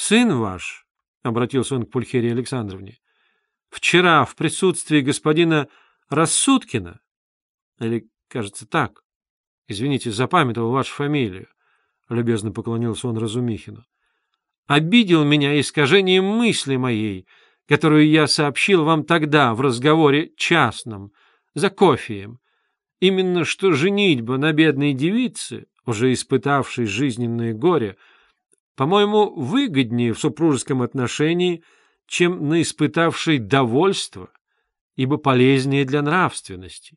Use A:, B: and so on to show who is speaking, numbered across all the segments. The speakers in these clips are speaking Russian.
A: Сын ваш, — обратился он к Пульхерии Александровне, — вчера в присутствии господина Рассудкина, или, кажется, так, извините, запамятовал вашу фамилию, — любезно поклонился он Разумихину, — обидел меня искажением мысли моей, которую я сообщил вам тогда в разговоре частном, за кофеем, именно что женитьба на бедной девице, уже испытавшей жизненное горе, по-моему, выгоднее в супружеском отношении, чем на испытавшей довольство, ибо полезнее для нравственности.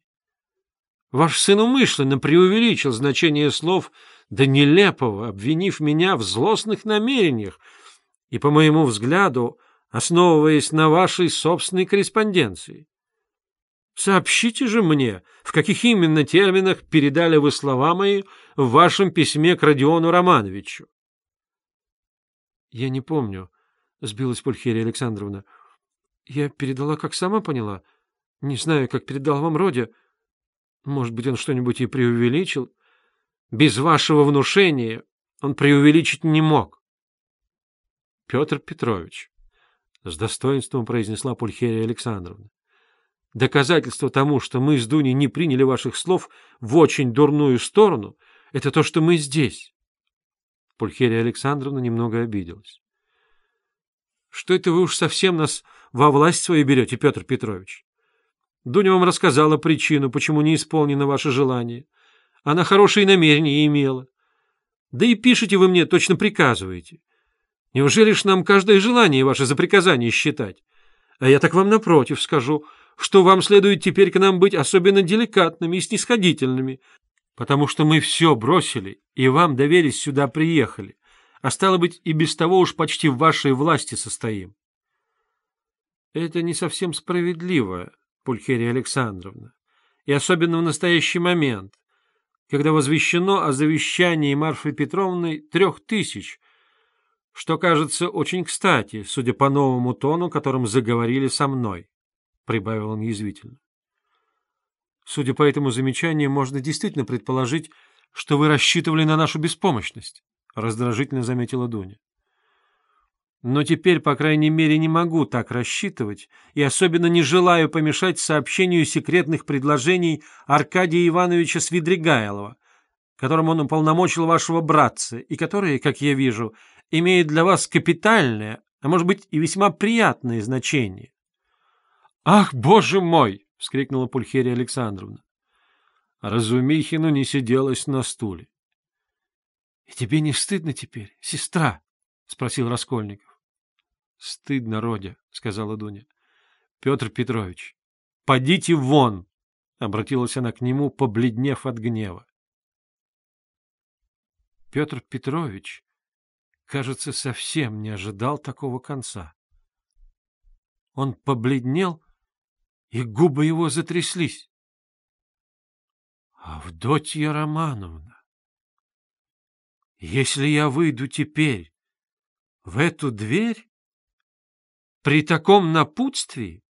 A: Ваш сын умышленно преувеличил значение слов до нелепого, обвинив меня в злостных намерениях и, по моему взгляду, основываясь на вашей собственной корреспонденции. Сообщите же мне, в каких именно терминах передали вы слова мои в вашем письме к Родиону Романовичу. — Я не помню, — сбилась Пульхерия Александровна. — Я передала, как сама поняла. Не знаю, как передал вам Родя. Может быть, он что-нибудь и преувеличил. Без вашего внушения он преувеличить не мог. — Петр Петрович, — с достоинством произнесла Пульхерия Александровна, — доказательство тому, что мы с Дуней не приняли ваших слов в очень дурную сторону, это то, что мы здесь. Пульхерия Александровна немного обиделась. — Что это вы уж совсем нас во власть свою берете, Петр Петрович? Дуня вам рассказала причину, почему не исполнено ваше желание. Она хорошие намерения имела. Да и пишете вы мне, точно приказываете. Неужели ж нам каждое желание ваше за приказание считать? А я так вам напротив скажу, что вам следует теперь к нам быть особенно деликатными и снисходительными, потому что мы все бросили и вам доверились сюда приехали, а стало быть, и без того уж почти в вашей власти состоим. — Это не совсем справедливо, Пульхерия Александровна, и особенно в настоящий момент, когда возвещено о завещании Марфы Петровны трех тысяч, что кажется очень кстати, судя по новому тону, которым заговорили со мной, — прибавил он язвительно. Судя по этому замечанию, можно действительно предположить, что вы рассчитывали на нашу беспомощность, — раздражительно заметила Дуня. Но теперь, по крайней мере, не могу так рассчитывать и особенно не желаю помешать сообщению секретных предложений Аркадия Ивановича Свидригайлова, которым он уполномочил вашего братца, и которые, как я вижу, имеют для вас капитальное, а может быть и весьма приятное значение. — Ах, боже мой! — вскрикнула Пульхерия Александровна. Разумихину не сиделась на стуле. — И тебе не стыдно теперь, сестра? — спросил Раскольников. — Стыдно, Родя, — сказала Дуня. — Петр Петрович, подите вон! — обратилась она к нему, побледнев от гнева. Петр Петрович, кажется, совсем не ожидал такого конца. Он побледнел и губы его затряслись. — Авдотья Романовна, если я выйду теперь в эту дверь при таком напутствии,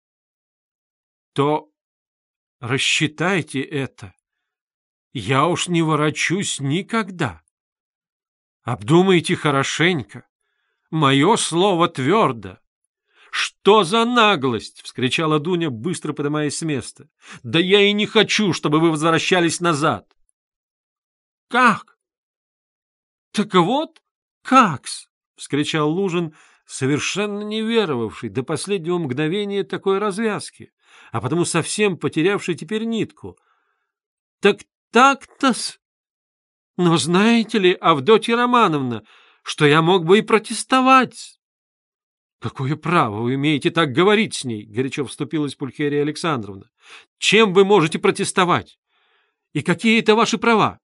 A: то рассчитайте это, я уж не ворочусь никогда. Обдумайте хорошенько, мое слово твердо. «Что за наглость!» — вскричала Дуня, быстро поднимаясь с места. «Да я и не хочу, чтобы вы возвращались назад!» «Как?» «Так вот, как-с!» — вскричал Лужин, совершенно не веровавший до последнего мгновения такой развязки, а потому совсем потерявший теперь нитку. «Так так-то-с! Но знаете ли, Авдотья Романовна, что я мог бы и протестовать?» — Какое право вы имеете так говорить с ней? — горячо вступилась Пульхерия Александровна. — Чем вы можете протестовать? И какие это ваши права?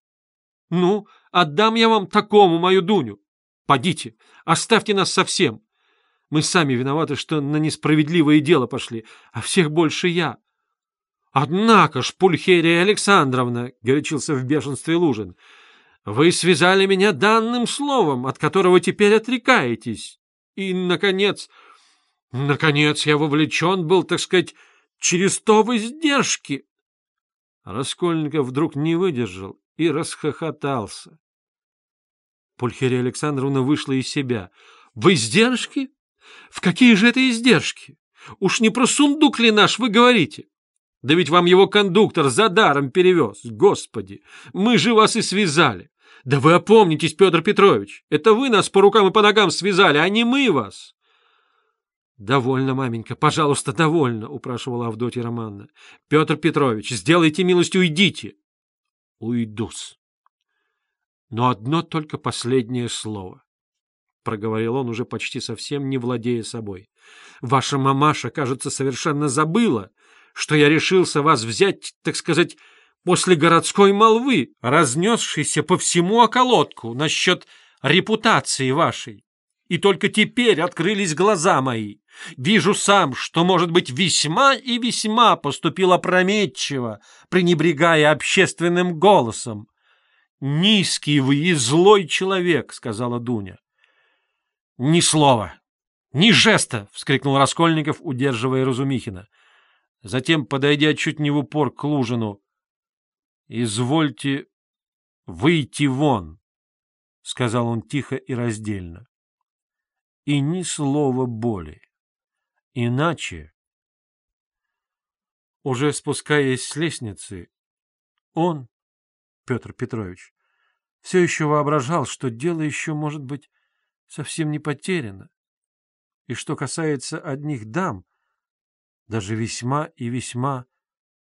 A: Ну, отдам я вам такому мою Дуню. Подите, оставьте нас совсем. Мы сами виноваты, что на несправедливое дело пошли, а всех больше я. — Однако ж, Пульхерия Александровна, — горячился в бешенстве Лужин, — вы связали меня данным словом, от которого теперь отрекаетесь. И, наконец, наконец я вовлечен был, так сказать, через то в издержки. Раскольников вдруг не выдержал и расхохотался. Пульхерия Александровна вышла из себя. В издержки? В какие же это издержки? Уж не про сундук ли наш вы говорите? Да ведь вам его кондуктор за даром перевез. Господи, мы же вас и связали. Да вы опомнитесь, Петр Петрович, это вы нас по рукам и по ногам связали, а не мы вас. — Довольно, маменька, пожалуйста, довольно, — упрашивала Авдотья Романна. — Петр Петрович, сделайте милость, уйдите. — Уйдус. Но одно только последнее слово. — проговорил он, уже почти совсем не владея собой. — Ваша мамаша, кажется, совершенно забыла, что я решился вас взять, так сказать, после городской молвы, разнесшейся по всему околотку насчет репутации вашей. И только теперь открылись глаза мои. Вижу сам, что, может быть, весьма и весьма поступил опрометчиво, пренебрегая общественным голосом. «Низкий вы и злой человек», — сказала Дуня. «Ни слова, ни жеста!» — вскрикнул Раскольников, удерживая Разумихина. Затем, подойдя чуть не в упор к Лужину, «Извольте выйти вон», — сказал он тихо и раздельно. «И ни слова боли. Иначе...» Уже спускаясь с лестницы, он, Петр Петрович, все еще воображал, что дело еще, может быть, совсем не потеряно, и что касается одних дам, даже весьма и весьма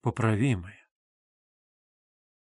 A: поправимое.